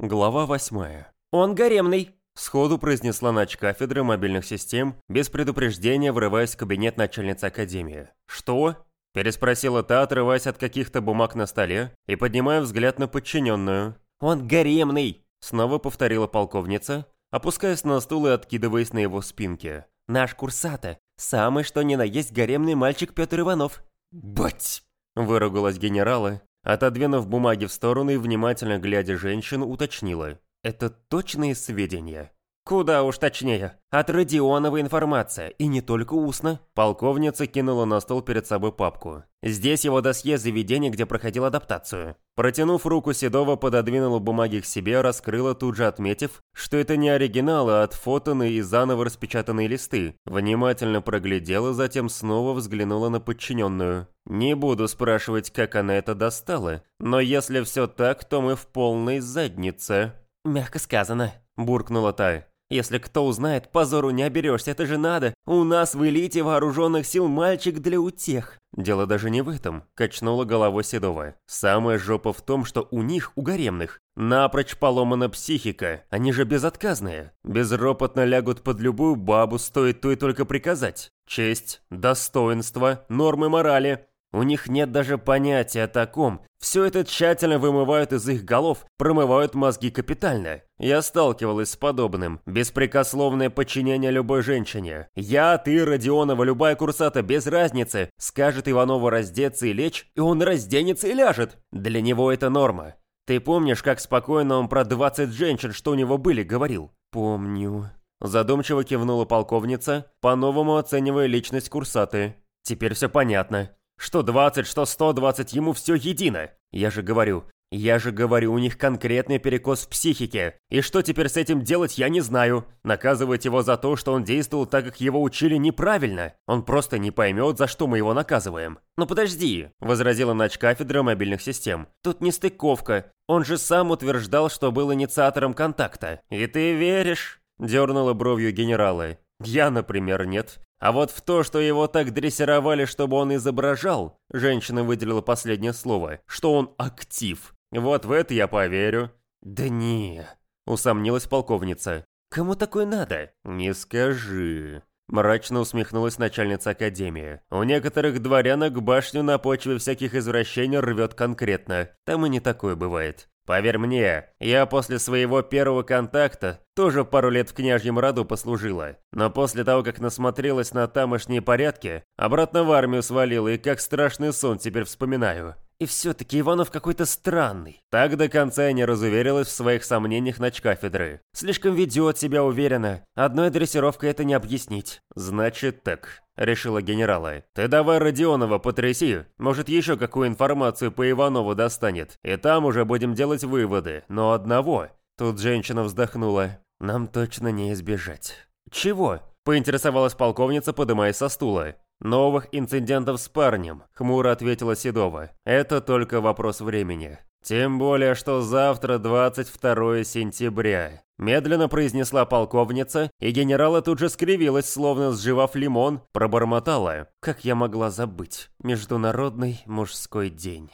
Глава восьмая. «Он гаремный!» Сходу произнесла нач кафедры мобильных систем, без предупреждения врываясь в кабинет начальницы академии. «Что?» – переспросила та, отрываясь от каких-то бумаг на столе и поднимая взгляд на подчиненную. «Он гаремный!» – снова повторила полковница, опускаясь на стул и откидываясь на его спинке. «Наш курсата, самый что ни на есть гаремный мальчик Петр Иванов». «Бать!» – выругалась генерала, отодвинув бумаги в сторону и внимательно глядя женщину, уточнила. Это точные сведения? Куда уж точнее. От Родионова информация, и не только устно. Полковница кинула на стол перед собой папку. Здесь его досье заведения, где проходил адаптацию. Протянув руку, Седова пододвинула бумаги к себе, раскрыла, тут же отметив, что это не оригиналы, а отфотанные и заново распечатанные листы. Внимательно проглядела, затем снова взглянула на подчиненную. Не буду спрашивать, как она это достала, но если все так, то мы в полной заднице. «Мягко сказано», – буркнула та. «Если кто узнает, позору не оберешься, это же надо. У нас в элите вооруженных сил мальчик для утех». «Дело даже не в этом», – качнула головой Седова. «Самая жопа в том, что у них, у гаремных, напрочь поломана психика. Они же безотказные. Безропотно лягут под любую бабу, стоит то и только приказать. Честь, достоинство, нормы морали. У них нет даже понятия о таком. Все это тщательно вымывают из их голов, промывают мозги капитально. Я сталкивалась с подобным. Беспрекословное подчинение любой женщине. Я, ты, Родионова, любая курсата, без разницы. Скажет Иванову раздеться и лечь, и он разденется и ляжет. Для него это норма. Ты помнишь, как спокойно он про 20 женщин, что у него были, говорил? Помню. Задумчиво кивнула полковница, по-новому оценивая личность курсаты. Теперь все понятно. Что 20, что 120, ему все едино. Я же говорю, я же говорю, у них конкретный перекос в психике. И что теперь с этим делать, я не знаю. Наказывать его за то, что он действовал так, как его учили, неправильно. Он просто не поймет, за что мы его наказываем. «Ну подожди», – возразила нач-кафедра мобильных систем. «Тут не стыковка. Он же сам утверждал, что был инициатором контакта». «И ты веришь?» – дернула бровью генерала. «Я, например, нет. А вот в то, что его так дрессировали, чтобы он изображал, женщина выделила последнее слово, что он актив. Вот в это я поверю. Да не, усомнилась полковница. Кому такое надо? Не скажи. Мрачно усмехнулась начальница академии. У некоторых дворянок башню на почве всяких извращений рвет конкретно. Там и не такое бывает. Поверь мне, я после своего первого контакта тоже пару лет в княжьем роду послужила. Но после того, как насмотрелась на тамошние порядки, обратно в армию свалила и как страшный сон теперь вспоминаю. И все-таки Иванов какой-то странный. Так до конца я не разуверилась в своих сомнениях кафедры. Слишком ведет себя уверенно. Одной дрессировкой это не объяснить. Значит так, решила генерала. Ты давай Родионова потряси. Может еще какую информацию по Иванову достанет. И там уже будем делать выводы. Но одного. Тут женщина вздохнула. Нам точно не избежать. Чего? Поинтересовалась полковница, подымаясь со стула. «Новых инцидентов с парнем», — хмуро ответила Седова. «Это только вопрос времени. Тем более, что завтра 22 сентября». Медленно произнесла полковница, и генерала тут же скривилась, словно сживав лимон, пробормотала. «Как я могла забыть? Международный мужской день».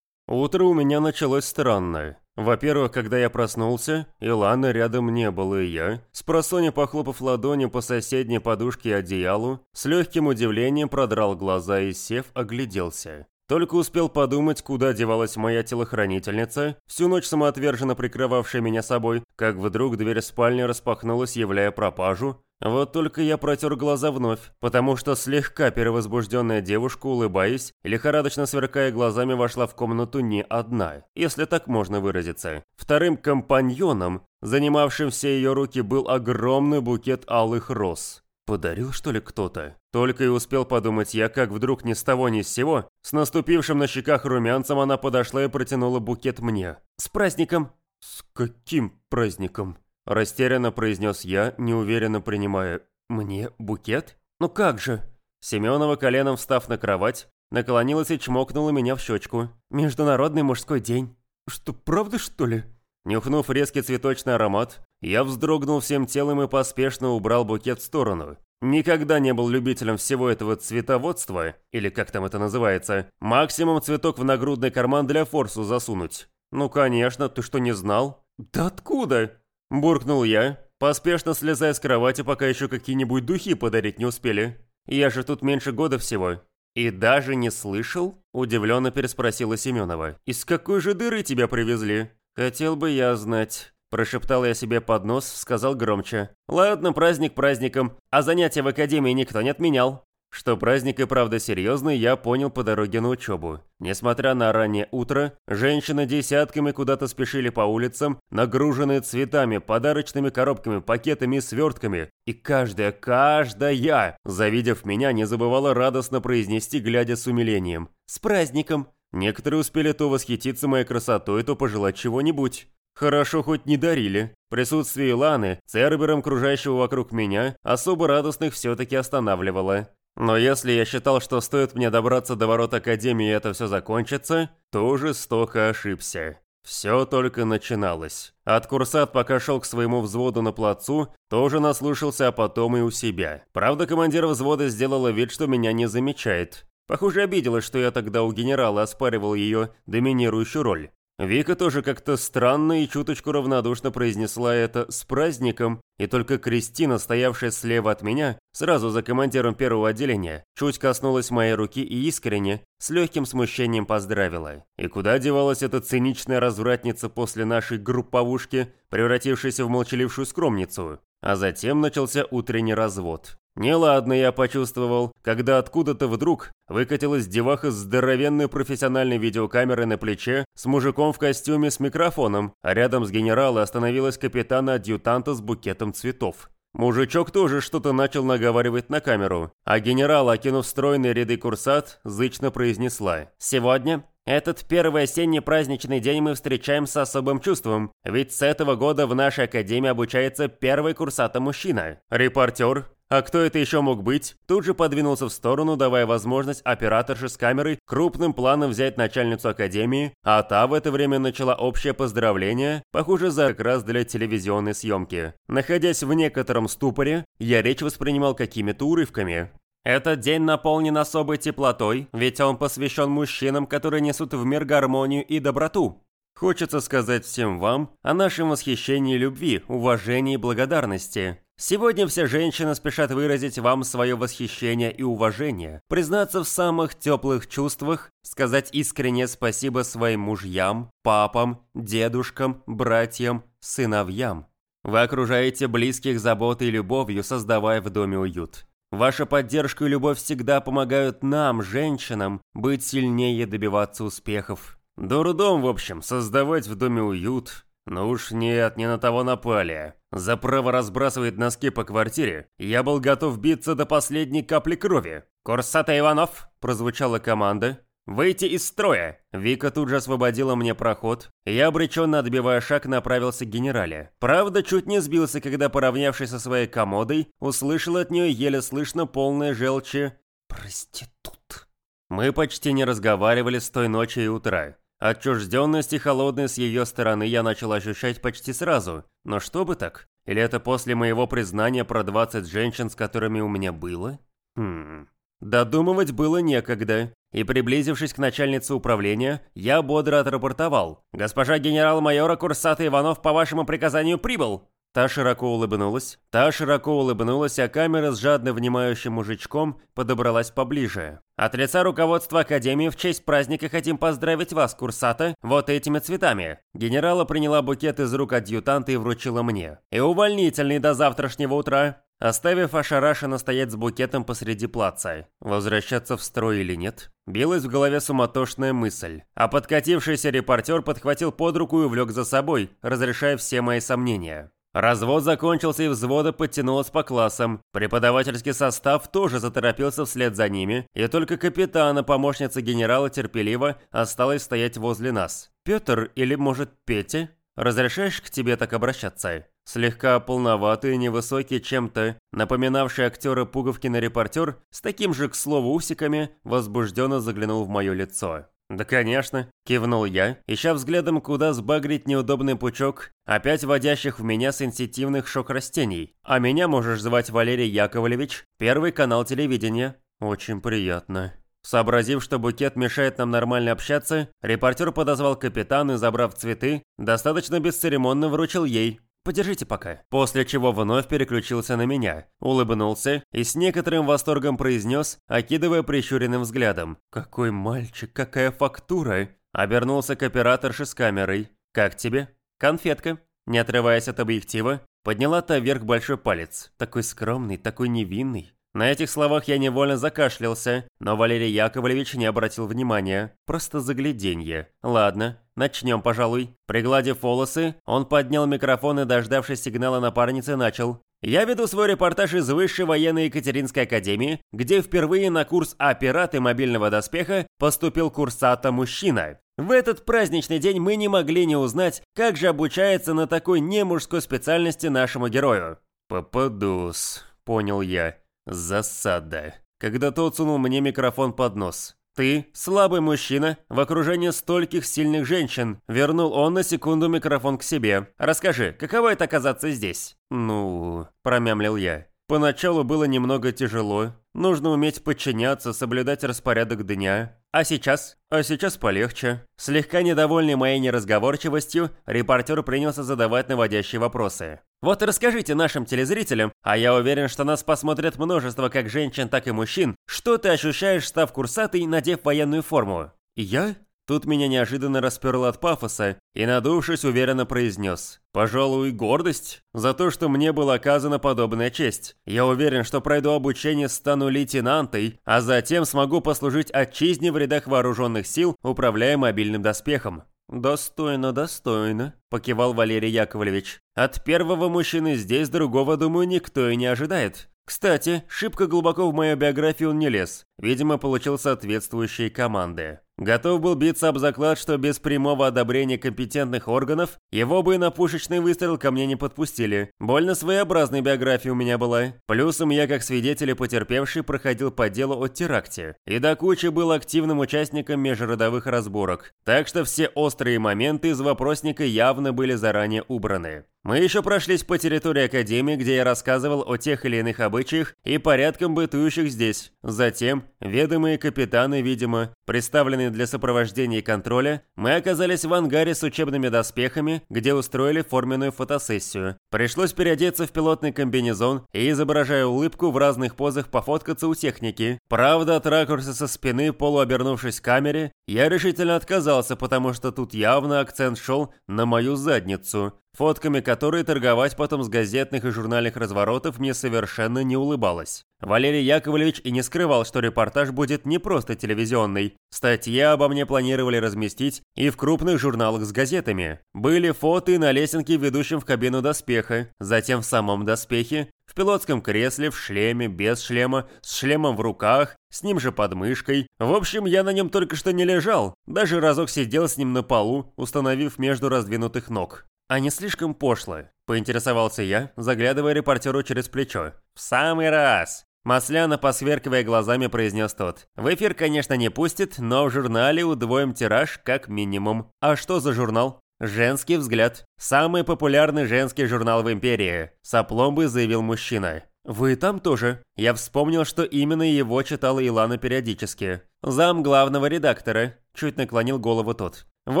Утро у меня началось странное. Во-первых, когда я проснулся, Иланы рядом не было, и я, с просони похлопав ладони по соседней подушке и одеялу, с легким удивлением продрал глаза и, сев, огляделся. Только успел подумать, куда девалась моя телохранительница, всю ночь самоотверженно прикрывавшая меня собой, как вдруг дверь спальни распахнулась, являя пропажу, вот только я протер глаза вновь, потому что слегка перевозбужденная девушка, улыбаясь, лихорадочно сверкая глазами, вошла в комнату не одна, если так можно выразиться. Вторым компаньоном, занимавшим все ее руки, был огромный букет алых роз. Подарил, что ли, кто-то? Только и успел подумать я, как вдруг ни с того ни с сего, с наступившим на щеках румянцем она подошла и протянула букет мне. «С праздником!» «С каким праздником?» Растерянно произнес я, неуверенно принимая «Мне букет? Ну как же?» Семенова, коленом встав на кровать, наклонилась и чмокнула меня в щечку. «Международный мужской день». «Что, правда, что ли?» Нюхнув резкий цветочный аромат, я вздрогнул всем телом и поспешно убрал букет в сторону. Никогда не был любителем всего этого цветоводства, или как там это называется. Максимум цветок в нагрудный карман для форсу засунуть. Ну конечно, ты что не знал? «Да откуда?» – буркнул я, поспешно слезая с кровати, пока еще какие-нибудь духи подарить не успели. Я же тут меньше года всего. «И даже не слышал?» – удивленно переспросила Семенова. «Из какой же дыры тебя привезли?» «Хотел бы я знать». Прошептал я себе под нос, сказал громче. «Ладно, праздник праздником, а занятия в академии никто не отменял». Что праздник и правда серьезный, я понял по дороге на учебу. Несмотря на раннее утро, женщины десятками куда-то спешили по улицам, нагруженные цветами, подарочными коробками, пакетами и свертками. И каждая, каждая, завидев меня, не забывала радостно произнести, глядя с умилением. «С праздником!» Некоторые успели то восхититься моей красотой, то пожелать чего-нибудь. Хорошо хоть не дарили. Присутствие Ланы, Цербером, кружащего вокруг меня, особо радостных все-таки останавливало. Но если я считал, что стоит мне добраться до ворот Академии и это все закончится, то жестоко ошибся. Все только начиналось. От курсат, пока шел к своему взводу на плацу, тоже наслушался, а потом и у себя. Правда, командир взвода сделала вид, что меня не замечает. Похоже, обиделась, что я тогда у генерала оспаривал ее доминирующую роль. Вика тоже как-то странно и чуточку равнодушно произнесла это «с праздником», и только Кристина, стоявшая слева от меня, сразу за командиром первого отделения, чуть коснулась моей руки и искренне, с легким смущением поздравила. И куда девалась эта циничная развратница после нашей групповушки, превратившейся в молчалившую скромницу? А затем начался утренний развод. Неладно я почувствовал, когда откуда-то вдруг выкатилась деваха с здоровенной профессиональной видеокамерой на плече с мужиком в костюме с микрофоном, а рядом с генералом остановилась капитана-адъютанта с букетом цветов. Мужичок тоже что-то начал наговаривать на камеру, а генерал, окинув стройные ряды курсат, зычно произнесла «Сегодня этот первый осенний праздничный день мы встречаем с особым чувством, ведь с этого года в нашей академии обучается первый курсата-мужчина. Репортер, а кто это еще мог быть? Тут же подвинулся в сторону, давая возможность операторше с камерой крупным планом взять начальницу академии, а та в это время начала общее поздравление, похоже, за как раз для телевизионной съемки. Находясь в некотором ступоре, я речь воспринимал какими-то урывками. Этот день наполнен особой теплотой, ведь он посвящен мужчинам, которые несут в мир гармонию и доброту. Хочется сказать всем вам о нашем восхищении любви, уважении и благодарности. Сегодня все женщины спешат выразить вам свое восхищение и уважение, признаться в самых теплых чувствах, сказать искренне спасибо своим мужьям, папам, дедушкам, братьям, сыновьям. Вы окружаете близких заботой и любовью, создавая в доме уют. Ваша поддержка и любовь всегда помогают нам, женщинам, быть сильнее добиваться успехов. Дурдом, в общем, создавать в доме уют, ну уж нет, не на того напали. За право разбрасывать носки по квартире я был готов биться до последней капли крови. «Курсата Иванов!» – прозвучала команда. «Выйти из строя!» Вика тут же освободила мне проход, я, обреченно отбивая шаг, направился к генерале. Правда, чуть не сбился, когда, поравнявшись со своей комодой, услышал от нее еле слышно полное желчи «Проститут». Мы почти не разговаривали с той ночи и утра. Отчужденность и холодность с ее стороны я начал ощущать почти сразу. Но что бы так? Или это после моего признания про 20 женщин, с которыми у меня было? Хм... Додумывать было некогда. И приблизившись к начальнице управления, я бодро отрапортовал. «Госпожа генерал-майора Курсата Иванов по вашему приказанию прибыл!» Та широко улыбнулась. Та широко улыбнулась, а камера с жадно внимающим мужичком подобралась поближе. От лица руководства Академии в честь праздника хотим поздравить вас, курсата, вот этими цветами. Генерала приняла букет из рук адъютанта и вручила мне. И увольнительный до завтрашнего утра. Оставив ошарашенно стоять с букетом посреди плаца. Возвращаться в строй или нет? Билась в голове суматошная мысль. А подкатившийся репортер подхватил под руку и влек за собой, разрешая все мои сомнения. Развод закончился и взвода подтянулась по классам. Преподавательский состав тоже заторопился вслед за ними, и только капитана, помощница генерала терпеливо, осталась стоять возле нас. «Петр или, может, Петя? Разрешаешь к тебе так обращаться?» Слегка полноватый, невысокий чем-то, напоминавший актера Пуговкина репортер, с таким же, к слову, усиками, возбужденно заглянул в мое лицо. «Да, конечно», – кивнул я, ища взглядом, куда сбагрить неудобный пучок, опять вводящих в меня сенситивных шок-растений. «А меня можешь звать Валерий Яковлевич, Первый канал телевидения». «Очень приятно». Сообразив, что букет мешает нам нормально общаться, репортер подозвал капитана и, забрав цветы, достаточно бесцеремонно вручил ей. Подержите пока. После чего вновь переключился на меня, улыбнулся и с некоторым восторгом произнес, окидывая прищуренным взглядом. «Какой мальчик, какая фактура!» Обернулся к операторше с камерой. «Как тебе?» «Конфетка». Не отрываясь от объектива, подняла та вверх большой палец. Такой скромный, такой невинный. На этих словах я невольно закашлялся, но Валерий Яковлевич не обратил внимания. Просто загляденье. Ладно, Начнем, пожалуй. Пригладив волосы, он поднял микрофон и, дождавшись сигнала напарницы, начал. Я веду свой репортаж из Высшей военной Екатеринской академии, где впервые на курс А мобильного доспеха поступил курсата-мужчина. В этот праздничный день мы не могли не узнать, как же обучается на такой немужской специальности нашему герою. «Попадус», — понял я. «Засада». Когда тот сунул мне микрофон под нос. «Ты, слабый мужчина, в окружении стольких сильных женщин», вернул он на секунду микрофон к себе. «Расскажи, каково это оказаться здесь?» «Ну...» – промямлил я. Поначалу было немного тяжело. Нужно уметь подчиняться, соблюдать распорядок дня. А сейчас? А сейчас полегче. Слегка недовольный моей неразговорчивостью, репортер принялся задавать наводящие вопросы. Вот расскажите нашим телезрителям, а я уверен, что нас посмотрят множество как женщин, так и мужчин, что ты ощущаешь, став курсатой, надев военную форму? Я? Тут меня неожиданно расперло от пафоса, и, надувшись, уверенно произнес. «Пожалуй, гордость за то, что мне была оказана подобная честь. Я уверен, что пройду обучение, стану лейтенантой, а затем смогу послужить отчизне в рядах вооруженных сил, управляя мобильным доспехом». «Достойно, достойно», – покивал Валерий Яковлевич. «От первого мужчины здесь другого, думаю, никто и не ожидает. Кстати, шибко глубоко в мою биографию он не лез. Видимо, получил соответствующие команды. Готов был биться об заклад, что без прямого одобрения компетентных органов его бы на пушечный выстрел ко мне не подпустили. Больно своеобразная биография у меня была. Плюсом я, как свидетель и потерпевший, проходил по делу о теракте. И до кучи был активным участником межродовых разборок. Так что все острые моменты из вопросника явно были заранее убраны. Мы еще прошлись по территории Академии, где я рассказывал о тех или иных обычаях и порядкам бытующих здесь. Затем, ведомые капитаны, видимо, представленные для сопровождения и контроля, мы оказались в ангаре с учебными доспехами, где устроили форменную фотосессию. Пришлось переодеться в пилотный комбинезон и, изображая улыбку, в разных позах пофоткаться у техники. Правда, от ракурса со спины, полуобернувшись к камере, я решительно отказался, потому что тут явно акцент шел на мою задницу фотками которой торговать потом с газетных и журнальных разворотов мне совершенно не улыбалось. Валерий Яковлевич и не скрывал, что репортаж будет не просто телевизионный. Статьи обо мне планировали разместить и в крупных журналах с газетами. Были фото на лесенке, ведущем в кабину доспеха, затем в самом доспехе, в пилотском кресле, в шлеме, без шлема, с шлемом в руках, с ним же под мышкой. В общем, я на нем только что не лежал, даже разок сидел с ним на полу, установив между раздвинутых ног. «А не слишком пошло?» – поинтересовался я, заглядывая репортеру через плечо. «В самый раз!» Масляно посверкивая глазами, произнес тот. «В эфир, конечно, не пустит, но в журнале удвоим тираж как минимум. А что за журнал?» «Женский взгляд. Самый популярный женский журнал в империи», – сопломбы заявил мужчина. «Вы там тоже?» Я вспомнил, что именно его читала Илана периодически. «Зам главного редактора», – чуть наклонил голову тот. В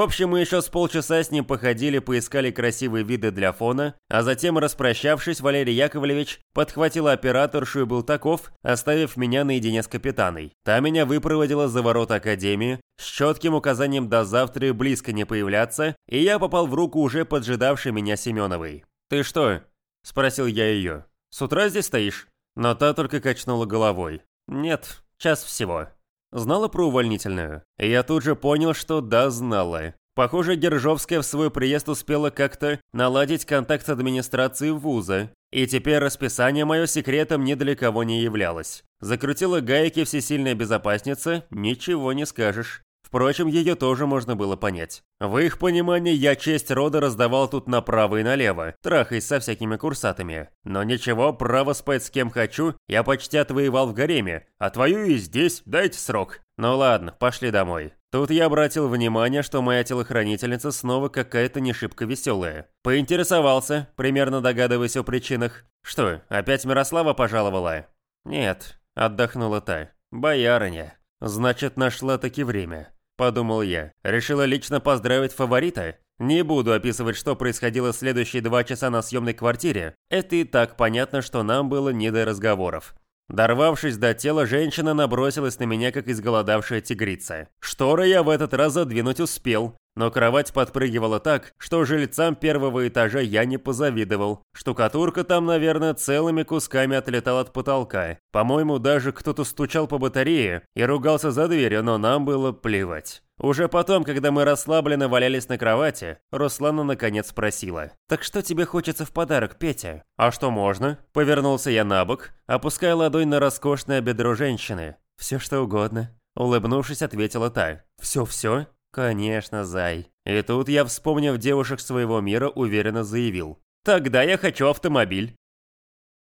общем, мы еще с полчаса с ним походили, поискали красивые виды для фона, а затем, распрощавшись, Валерий Яковлевич подхватил операторшу и был таков, оставив меня наедине с капитаной. Та меня выпроводила за ворота Академии, с четким указанием до завтра близко не появляться, и я попал в руку уже поджидавшей меня Семеновой. «Ты что?» – спросил я ее. «С утра здесь стоишь?» Но та только качнула головой. «Нет, час всего». Знала про увольнительную? Я тут же понял, что да, знала. Похоже, Гержовская в свой приезд успела как-то наладить контакт с администрацией вуза, и теперь расписание мое секретом ни для кого не являлось. Закрутила гайки всесильная безопасница, ничего не скажешь. Впрочем, ее тоже можно было понять. В их понимании я честь рода раздавал тут направо и налево, трахаясь со всякими курсатами. Но ничего, право спать с кем хочу, я почти отвоевал в гареме, а твою и здесь, дайте срок. Ну ладно, пошли домой. Тут я обратил внимание, что моя телохранительница снова какая-то не шибко веселая. Поинтересовался, примерно догадываясь о причинах. Что, опять Мирослава пожаловала? Нет, отдохнула та. Боярыня. Значит, нашла таки время. Подумал я. Решила лично поздравить фаворита? Не буду описывать, что происходило следующие два часа на съемной квартире. Это и так понятно, что нам было не до разговоров. Дорвавшись до тела, женщина набросилась на меня, как изголодавшая тигрица. Шторы я в этот раз задвинуть успел, но кровать подпрыгивала так, что жильцам первого этажа я не позавидовал. Штукатурка там, наверное, целыми кусками отлетала от потолка. По-моему, даже кто-то стучал по батарее и ругался за дверью, но нам было плевать. Уже потом, когда мы расслабленно валялись на кровати, Руслана наконец спросила. «Так что тебе хочется в подарок, Петя?» «А что можно?» Повернулся я на бок, опуская ладонь на роскошное бедро женщины. «Все что угодно». Улыбнувшись, ответила та. «Все-все?» «Конечно, зай». И тут я, вспомнив девушек своего мира, уверенно заявил. «Тогда я хочу автомобиль».